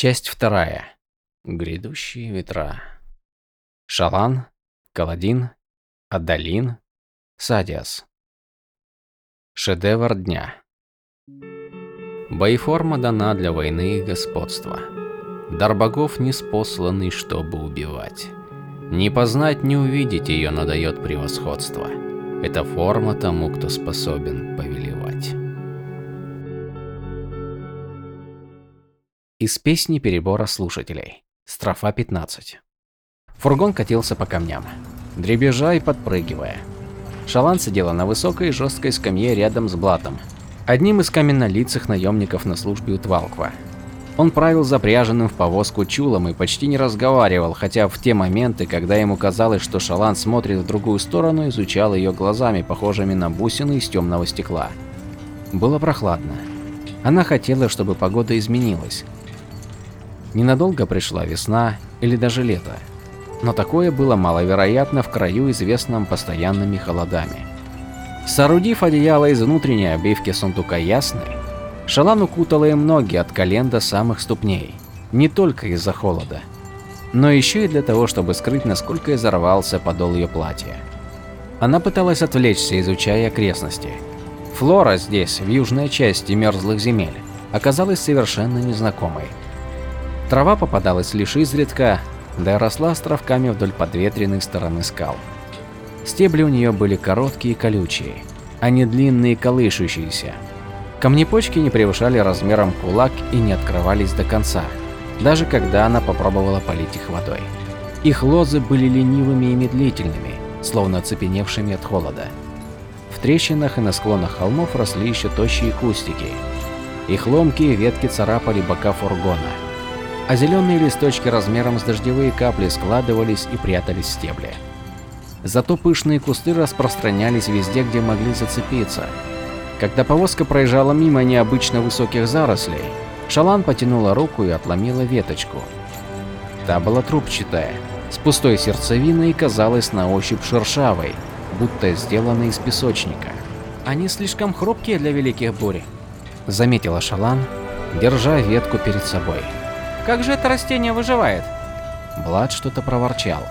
Часть вторая. Грядущие ветра. Шалан, Каладин, Адалин, Садиас. Шедевр дня. Боеформа дана для войны и господства. Дар богов не спосланный, чтобы убивать. Не познать, не увидеть ее надает превосходство. Это форма тому, кто способен повелевать. Из песни перебора слушателей. Строфа 15. Фургон катился по камням, дребезжа и подпрыгивая. Шалан сидела на высокой жесткой скамье рядом с Блатом, одним из каменнолицых наемников на службе у Твалква. Он правил запряженным в повозку чулом и почти не разговаривал, хотя в те моменты, когда ему казалось, что Шалан смотрит в другую сторону, изучал ее глазами, похожими на бусины из темного стекла. Было прохладно. Она хотела, чтобы погода изменилась. Ненадолго пришла весна или даже лето. Но такое было маловероятно в краю, известном постоянными холодами. Соорудив одеяло из внутренней обивки сундука ясной, Шалан укутала им ноги от колен до самых ступней, не только из-за холода, но еще и для того, чтобы скрыть, насколько изорвался подол ее платья. Она пыталась отвлечься, изучая окрестности. Флора здесь, в южной части мерзлых земель, оказалась совершенно незнакомой. Трава попадалась лишь изредка, да и росла островками вдоль подветренной стороны скал. Стебли у нее были короткие и колючие, а не длинные и колышущиеся, Камнепочки не превышали размером кулак и не открывались до конца, даже когда она попробовала полить их водой. Их лозы были ленивыми и медлительными, словно оцепеневшими от холода. В трещинах и на склонах холмов росли еще тощие кустики. Их ломкие ветки царапали бока фургона, а зеленые листочки размером с дождевые капли складывались и прятались в стебле. Зато пышные кусты распространялись везде, где могли зацепиться, когда повозка проезжала мимо необычно высоких зарослей, Шалан потянула руку и отломила веточку. Та была трубчатая, с пустой сердцевиной и казалась на ощупь шершавой, будто сделанной из песочника. «Они слишком хрупкие для великих бурь», — заметила Шалан, держа ветку перед собой. «Как же это растение выживает?» Блад что-то проворчал.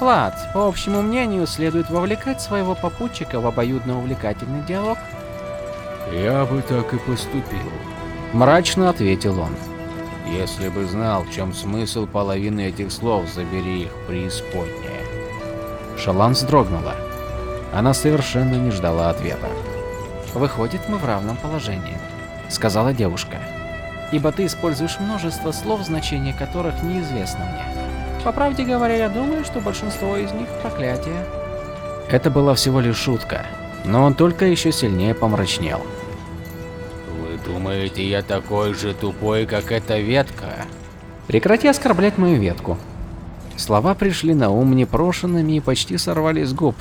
«Блад, по общему мнению, следует вовлекать своего попутчика в обоюдно увлекательный диалог «Я бы так и поступил», – мрачно ответил он. «Если бы знал, в чем смысл половины этих слов, забери их преисподнее». Шалан вздрогнула. Она совершенно не ждала ответа. «Выходит, мы в равном положении», – сказала девушка. «Ибо ты используешь множество слов, значение которых неизвестно мне. По правде говоря, я думаю, что большинство из них – проклятие». Это была всего лишь шутка, но он только еще сильнее помрачнел. Вы думаете, я такой же тупой, как эта ветка? Прекрати оскорблять мою ветку. Слова пришли на ум непрошенными и почти сорвались с губ.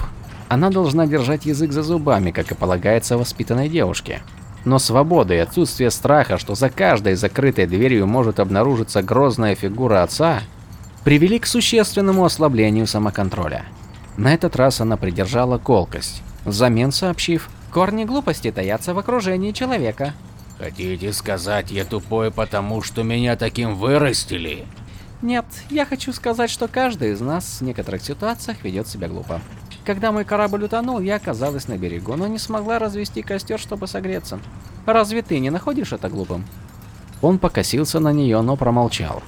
Она должна держать язык за зубами, как и полагается воспитанной девушке. Но свобода и отсутствие страха, что за каждой закрытой дверью может обнаружиться грозная фигура отца, привели к существенному ослаблению самоконтроля. На этот раз она придержала колкость, взамен сообщив, корни глупости таятся в окружении человека. Хотите сказать, я тупой, потому что меня таким вырастили? Нет, я хочу сказать, что каждый из нас в некоторых ситуациях ведет себя глупо. Когда мой корабль утонул, я оказалась на берегу, но не смогла развести костер, чтобы согреться. Разве ты не находишь это глупым? Он покосился на нее, но промолчал.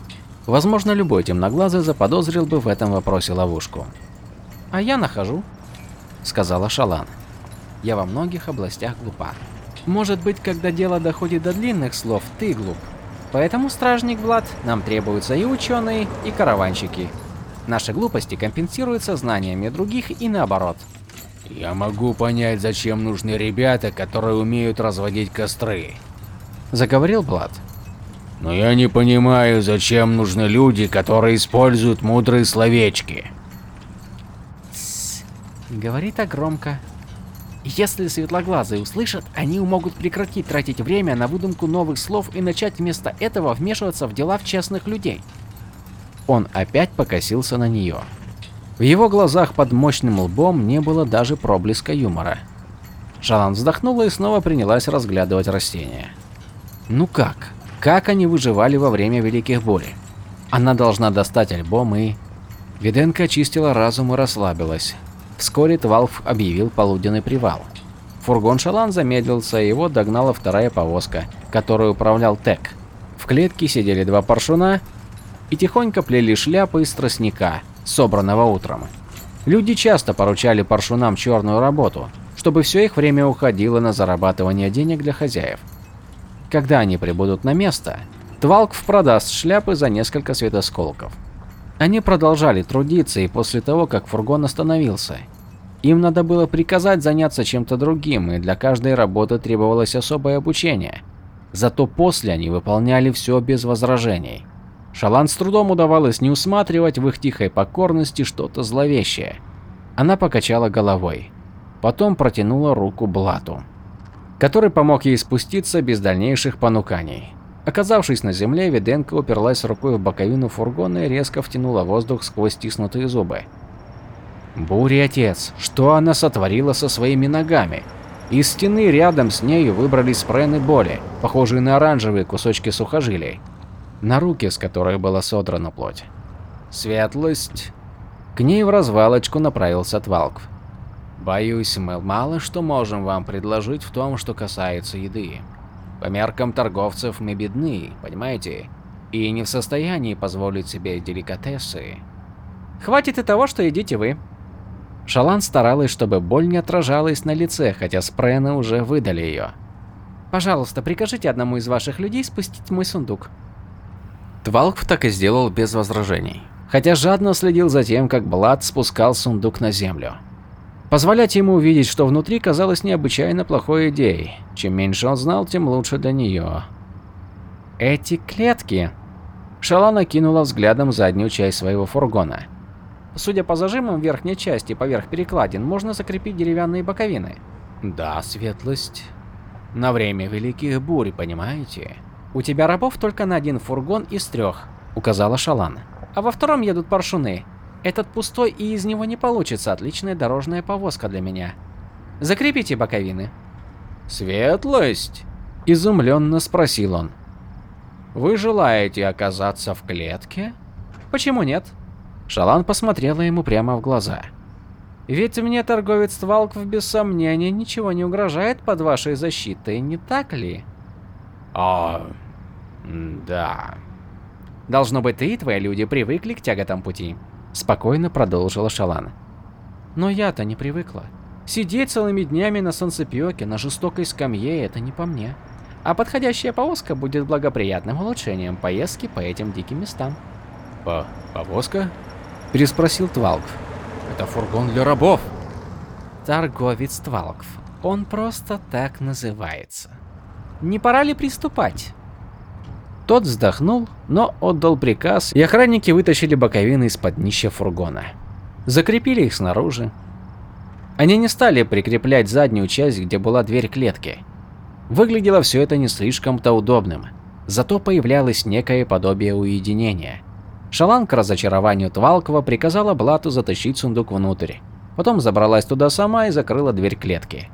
Возможно, любой темноглазый заподозрил бы в этом вопросе ловушку. А я нахожу, сказала Шалан. Я во многих областях глупа. Может быть, когда дело доходит до длинных слов, ты глуп. Поэтому, стражник Влад, нам требуются и ученые, и караванщики. Наши глупости компенсируются знаниями других и наоборот. Я могу понять, зачем нужны ребята, которые умеют разводить костры. Заговорил Влад. Но я не понимаю, зачем нужны люди, которые используют мудрые словечки. Говори так громко. Если светлоглазые услышат, они могут прекратить тратить время на выдумку новых слов и начать вместо этого вмешиваться в дела честных людей. Он опять покосился на нее. В его глазах под мощным лбом не было даже проблеска юмора. Шалан вздохнула и снова принялась разглядывать растения. Ну как? Как они выживали во время Великих Бурь? Она должна достать альбом и... Виденко очистила разум и расслабилась. Вскоре Твалф объявил полуденный привал. Фургон Шалан замедлился, его догнала вторая повозка, которую управлял Тек. В клетке сидели два паршуна и тихонько плели шляпы из тростника, собранного утром. Люди часто поручали паршунам черную работу, чтобы все их время уходило на зарабатывание денег для хозяев. Когда они прибудут на место, Твалкв продаст шляпы за несколько светосколков. Они продолжали трудиться и после того, как фургон остановился. Им надо было приказать заняться чем-то другим, и для каждой работы требовалось особое обучение. Зато после они выполняли все без возражений. Шалан с трудом удавалось не усматривать в их тихой покорности что-то зловещее. Она покачала головой. Потом протянула руку Блату, который помог ей спуститься без дальнейших понуканий. Оказавшись на земле, Виденко уперлась рукой в боковину фургона и резко втянула воздух сквозь стиснутые зубы. Буря, отец, что она сотворила со своими ногами? Из стены рядом с нею выбрались спрены боли, похожие на оранжевые кусочки сухожилий, на руки, с которых была содрана плоть. Светлость. К ней в развалочку направился Твалкв. Боюсь, мы мало что можем вам предложить в том, что касается еды. По меркам торговцев мы бедны, понимаете? И не в состоянии позволить себе деликатесы. Хватит и того, что едите вы. Шалан старалась, чтобы боль не отражалась на лице, хотя спрены уже выдали ее. Пожалуйста, прикажите одному из ваших людей спустить мой сундук. Твалкв так и сделал без возражений, хотя жадно следил за тем, как Блад спускал сундук на землю. Позволять ему увидеть, что внутри, казалось необычайно плохой идеей. Чем меньше он знал, тем лучше для нее. Эти клетки. Шалана кинула взглядом заднюю часть своего фургона. Судя по зажимам в верхней части поверх перекладин, можно закрепить деревянные боковины. Да, светлость. На время великих бурь, понимаете? У тебя рабов только на один фургон из трех, указала Шалана. А во втором едут паршуны, этот пустой и из него не получится отличная дорожная повозка для меня. Закрепите боковины. Светлость? Изумленно спросил он. Вы желаете оказаться в клетке? Почему нет? Шалан посмотрела ему прямо в глаза. Ведь мне торговец Твалков без сомнения ничего не угрожает под вашей защитой, не так ли? А, да. Должно быть, ты и твои люди привыкли к тяготам пути. Спокойно продолжила Шалан. Но я-то не привыкла. Сидеть целыми днями на солнцепёке, на жестокой скамье – это не по мне. А подходящая повозка будет благоприятным улучшением поездки по этим диким местам. По повозка? Переспросил Твалкв. Это фургон для рабов. Торговец Твалкв. Он просто так называется. Не пора ли приступать? Тот вздохнул, но отдал приказ, и охранники вытащили боковины из-под днища фургона. Закрепили их снаружи. Они не стали прикреплять заднюю часть, где была дверь клетки. Выглядело все это не слишком-то удобным, зато появлялось некое подобие уединения. Шалан к разочарованию Твалкова приказала Блату затащить сундук внутрь. Потом забралась туда сама и закрыла дверь клетки.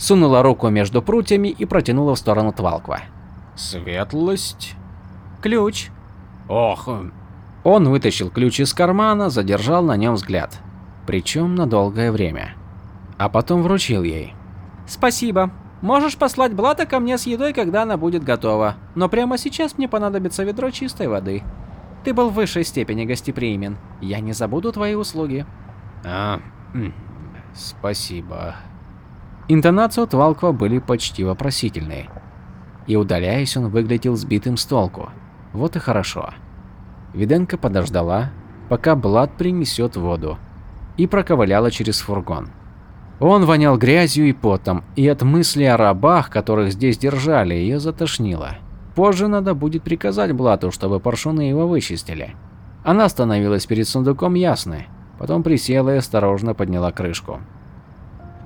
Сунула руку между прутьями и протянула в сторону Твалква. «Светлость?» Ключ. Ох. Он вытащил ключ из кармана, задержал на нем взгляд. Причем на долгое время. А потом вручил ей. Спасибо. Можешь послать Блата ко мне с едой, когда она будет готова. Но прямо сейчас мне понадобится ведро чистой воды. Ты был в высшей степени гостеприимен. Я не забуду твои услуги. А, спасибо. Интонации у Твалква были почти вопросительные. И удаляясь, он выглядел сбитым с толку. Вот и хорошо. Виденко подождала, пока Блад принесет воду, и проковыляла через фургон. Он вонял грязью и потом, и от мысли о рабах, которых здесь держали, ее затошнило. Позже надо будет приказать Блату, чтобы паршуны его вычистили. Она остановилась перед сундуком ясной, потом присела и осторожно подняла крышку.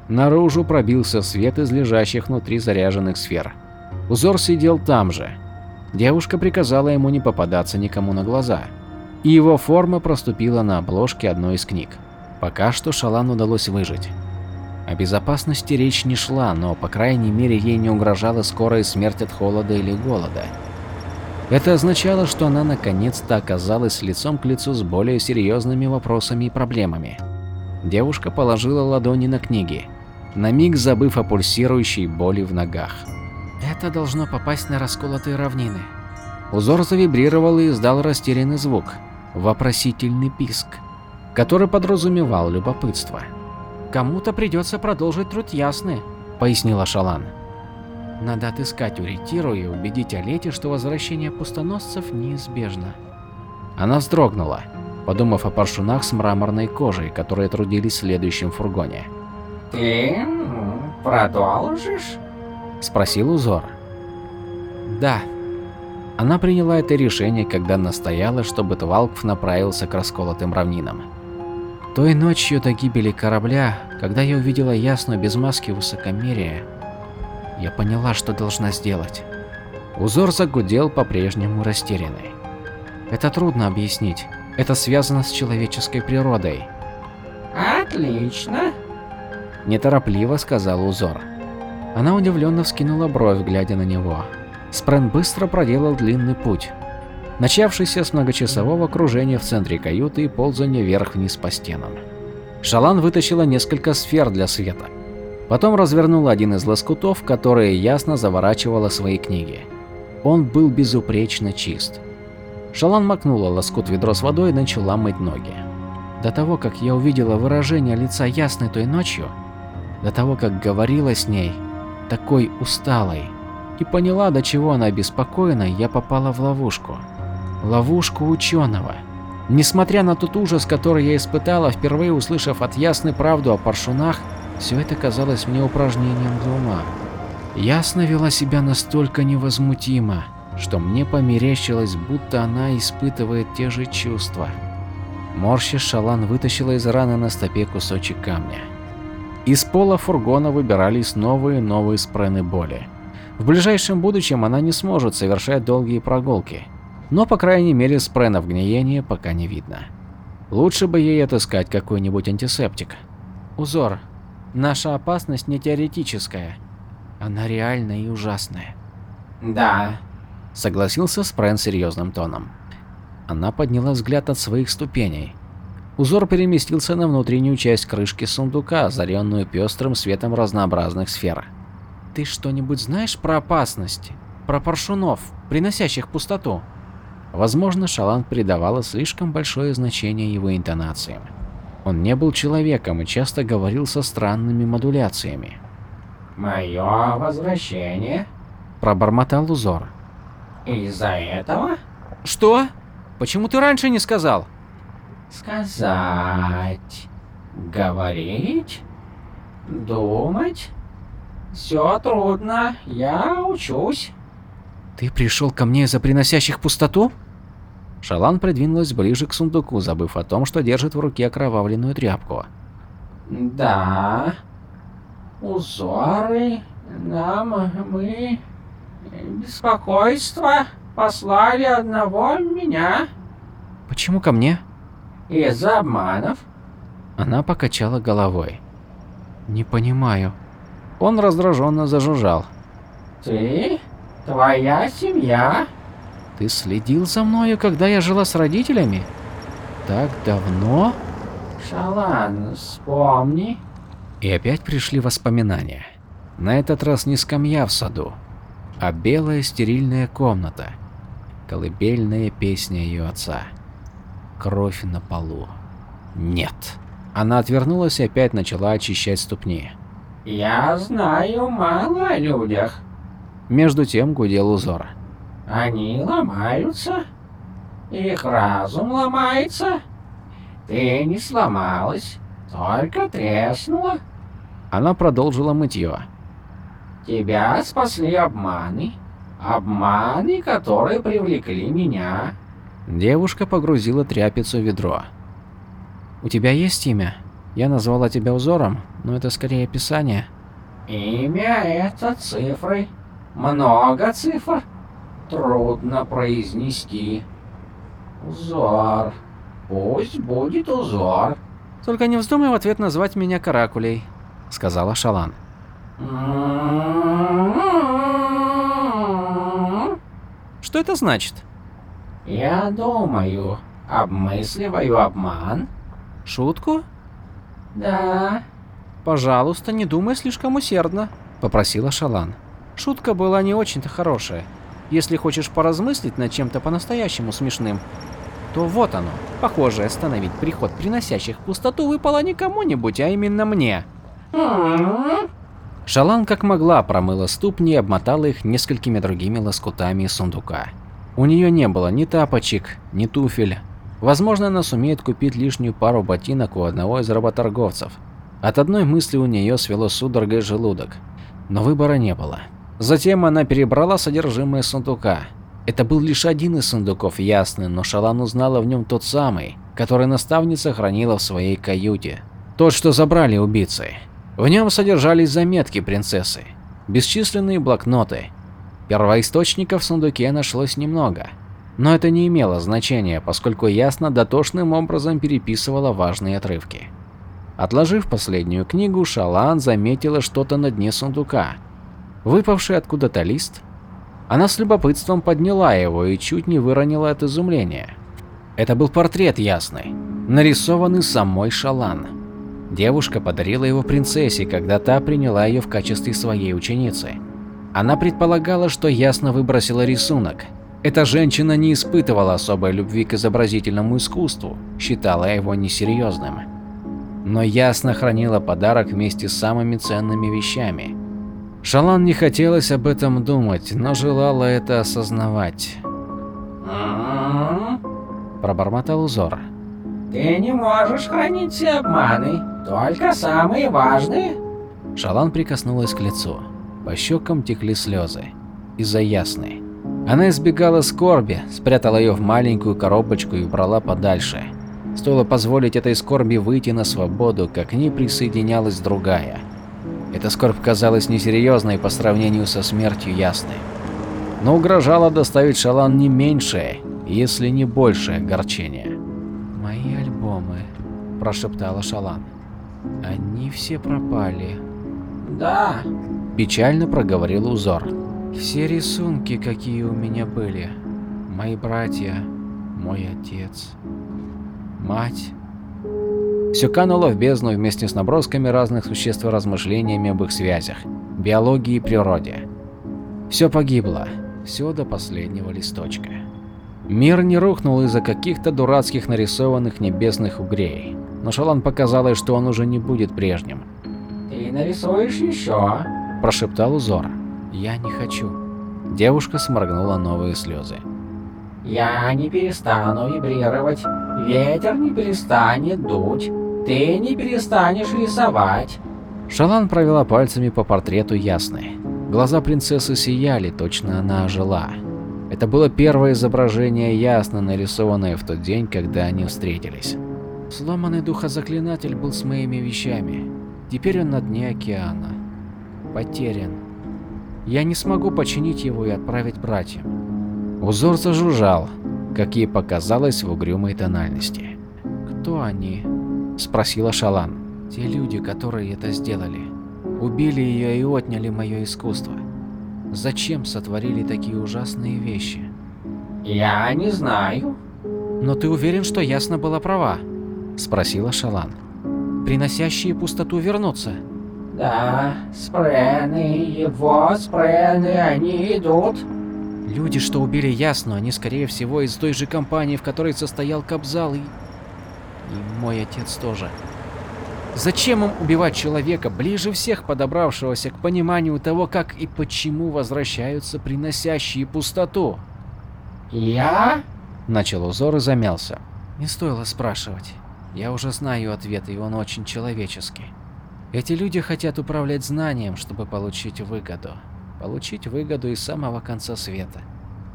Наружу пробился свет из лежащих внутри заряженных сфер. Узор сидел там же, Девушка приказала ему не попадаться никому на глаза, и его форма проступила на обложке одной из книг. Пока что Шалан удалось выжить. О безопасности речь не шла, но по крайней мере ей не угрожала скорая смерть от холода или голода. Это означало, что она наконец-то оказалась лицом к лицу с более серьезными вопросами и проблемами. Девушка положила ладони на книги, на миг забыв о пульсирующей боли в ногах. Это должно попасть на расколотые равнины. Узор завибрировал и издал растерянный звук, вопросительный писк, который подразумевал любопытство. «Кому-то придется продолжить труд ясны», — пояснила Шалан. «Надо отыскать Уритиру и убедить Олете, что возвращение пустоносцев неизбежно». Она вздрогнула, подумав о паршунах с мраморной кожей, которые трудились в следующем фургоне. Ты продолжишь? Спросил узор. Да. Она приняла это решение, когда настояла, чтобы Твалкв направился к расколотым равнинам. Той ночью до гибели корабля, когда я увидела ясную без маски высокомерия, я поняла, что должна сделать. Узор загудел по-прежнему растерянный. Это трудно объяснить. Это связано с человеческой природой. Отлично. Неторопливо сказал узор. Она удивленно вскинула бровь, глядя на него. Спрен быстро проделал длинный путь, начавшийся с многочасового кружения в центре каюты и ползания вверх-вниз по стенам. Шалан вытащила несколько сфер для света. Потом развернула один из лоскутов, которые ясно заворачивала свои книги. Он был безупречно чист. Шалан макнула лоскут ведро с водой и начала мыть ноги. До того, как я увидела выражение лица Ясной той ночью, до того, как говорила с ней, такой усталой, и поняла, до чего она обеспокоена, я попала в ловушку. Ловушку ученого. Несмотря на тот ужас, который я испытала, впервые услышав от Ясны правду о паршунах, все это казалось мне упражнением для ума. Ясно вела себя настолько невозмутимо, что мне померещилось, будто она испытывает те же чувства. Морщи Шалан вытащила из раны на стопе кусочек камня. Из пола фургона выбирались новые и новые спрены боли. В ближайшем будущем она не сможет совершать долгие прогулки, но по крайней мере спренов гниения пока не видно. Лучше бы ей отыскать какой-нибудь антисептик. Узор. Наша опасность не теоретическая. Она реальная и ужасная. Да. Согласился Спрен серьезным тоном. Она подняла взгляд от своих ступеней. Узор переместился на внутреннюю часть крышки сундука, озаренную пестрым светом разнообразных сфер. «Ты что-нибудь знаешь про опасности? Про паршунов, приносящих пустоту?» Возможно, Шалан придавала слишком большое значение его интонациям. Он не был человеком и часто говорил со странными модуляциями. Мое возвращение? Пробормотал узор. Из-за этого? Что? Почему ты раньше не сказал? Сказать. Говорить. Думать. Все трудно. Я учусь. Ты пришел ко мне из-за приносящих пустоту? Шалан придвинулась ближе к сундуку, забыв о том, что держит в руке окровавленную тряпку. Да. Узоры. Нам мы беспокойство послали одного меня. Почему ко мне? Из-за обманов. Она покачала головой. Не понимаю. Он раздраженно зажужжал. Ты? Твоя семья? Ты следил за мною, когда я жила с родителями? Так давно? Шалан, вспомни. И опять пришли воспоминания. На этот раз не скамья в саду, а белая стерильная комната. Колыбельная песня ее отца. Кровь на полу. Нет. Она отвернулась и опять начала очищать ступни. Я знаю мало о людях. Между тем гудел узор. Они ломаются. Их разум ломается. Ты не сломалась, только треснула. Она продолжила мытье. Тебя спасли обманы. Обманы, которые привлекли меня. Девушка погрузила тряпицу в ведро. У тебя есть имя? Я назвала тебя узором, но это скорее описание. Имя это цифры. Много цифр. Трудно произнести. Узор. Пусть будет узор. Только не вздумай в ответ назвать меня Каракулей, сказала Шалан. Что это значит? Я думаю, обмысливаю обман. Шутку? Да. Пожалуйста, не думай слишком усердно, попросила Шалан. Шутка была не очень-то хорошая. Если хочешь поразмыслить над чем-то по-настоящему смешным, то вот оно. Похоже, остановить приход приносящих пустоту выпало не кому-нибудь, а именно мне. Шалан как могла промыла ступни и обмотала их несколькими другими лоскутами из сундука. У нее не было ни тапочек, ни туфель. Возможно, она сумеет купить лишнюю пару ботинок у одного из работорговцев. От одной мысли у нее свело судорогой желудок. Но выбора не было. Затем она перебрала содержимое сундука. Это был лишь один из сундуков, ясный, но Шалан узнала в нем тот самый, который наставница хранила в своей каюте. Тот, что забрали убийцы. В нем содержались заметки принцессы, бесчисленные блокноты. Первоисточников в сундуке нашлось немного, но это не имело значения, поскольку ясно дотошным образом переписывала важные отрывки. Отложив последнюю книгу, Шалан заметила что-то на дне сундука. Выпавший откуда-то лист. Она с любопытством подняла его и чуть не выронила от изумления. Это был портрет Ясный, нарисованный самой Шалан. Девушка подарила его принцессе, когда та приняла ее в качестве своей ученицы. Она предполагала, что ясно выбросила рисунок. Эта женщина не испытывала особой любви к изобразительному искусству, считала его несерьезным. Но ясно хранила подарок вместе с самыми ценными вещами. Шалан не хотелось об этом думать, но желала это осознавать. М? Пробормотал узор. Ты не можешь хранить все обманы, только самые важные. Шалан прикоснулась к лицу. По щекам текли слезы. Из-за ясной. Она избегала скорби, спрятала ее в маленькую коробочку и убрала подальше. Стоило позволить этой скорби выйти на свободу, как к ней присоединялась другая. Эта скорбь казалась несерьезной по сравнению со смертью Ясной. Но угрожала доставить Шалан не меньшее, если не большее огорчение. «Мои альбомы», – прошептала Шалан. «Они все пропали». Да. Печально проговорил узор. Все рисунки, какие у меня были. Мои братья, мой отец, мать. Все кануло в бездну вместе с набросками разных существ и размышлениями об их связях, биологии и природе. Все погибло, все до последнего листочка. Мир не рухнул из-за каких-то дурацких нарисованных небесных угрей, но Шалан показалось, что он уже не будет прежним. Ты нарисуешь еще? Прошептал узор. Я не хочу. Девушка сморгнула новые слезы. Я не перестану вибрировать. Ветер не перестанет дуть. Ты не перестанешь рисовать. Шалан провела пальцами по портрету Ясной. Глаза принцессы сияли, точно она ожила. Это было первое изображение Ясно, нарисованное в тот день, когда они встретились. Сломанный духозаклинатель был с моими вещами. Теперь он на дне океана. Потерян. Я не смогу починить его и отправить братьям. Узор зажужжал, как ей показалось в угрюмой тональности. «Кто они?» – спросила Шалан. «Те люди, которые это сделали. Убили ее и отняли мое искусство. Зачем сотворили такие ужасные вещи?» Я не знаю. «Но ты уверен, что Ясно была права?» – спросила Шалан. «Приносящие пустоту вернутся». Да, спрены, его спрены, они идут. Люди, что убили Ясну, они скорее всего из той же компании, в которой состоял Кабзал и... И мой отец тоже. Зачем им убивать человека, ближе всех подобравшегося к пониманию того, как и почему возвращаются приносящие пустоту? Я? Начал узор и замялся. Не стоило спрашивать. Я уже знаю ответ, и он очень человеческий. Эти люди хотят управлять знанием, чтобы получить выгоду. Получить выгоду из самого конца света.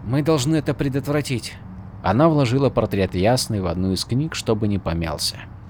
Мы должны это предотвратить. Она вложила портрет Ясный в одну из книг, чтобы не помялся.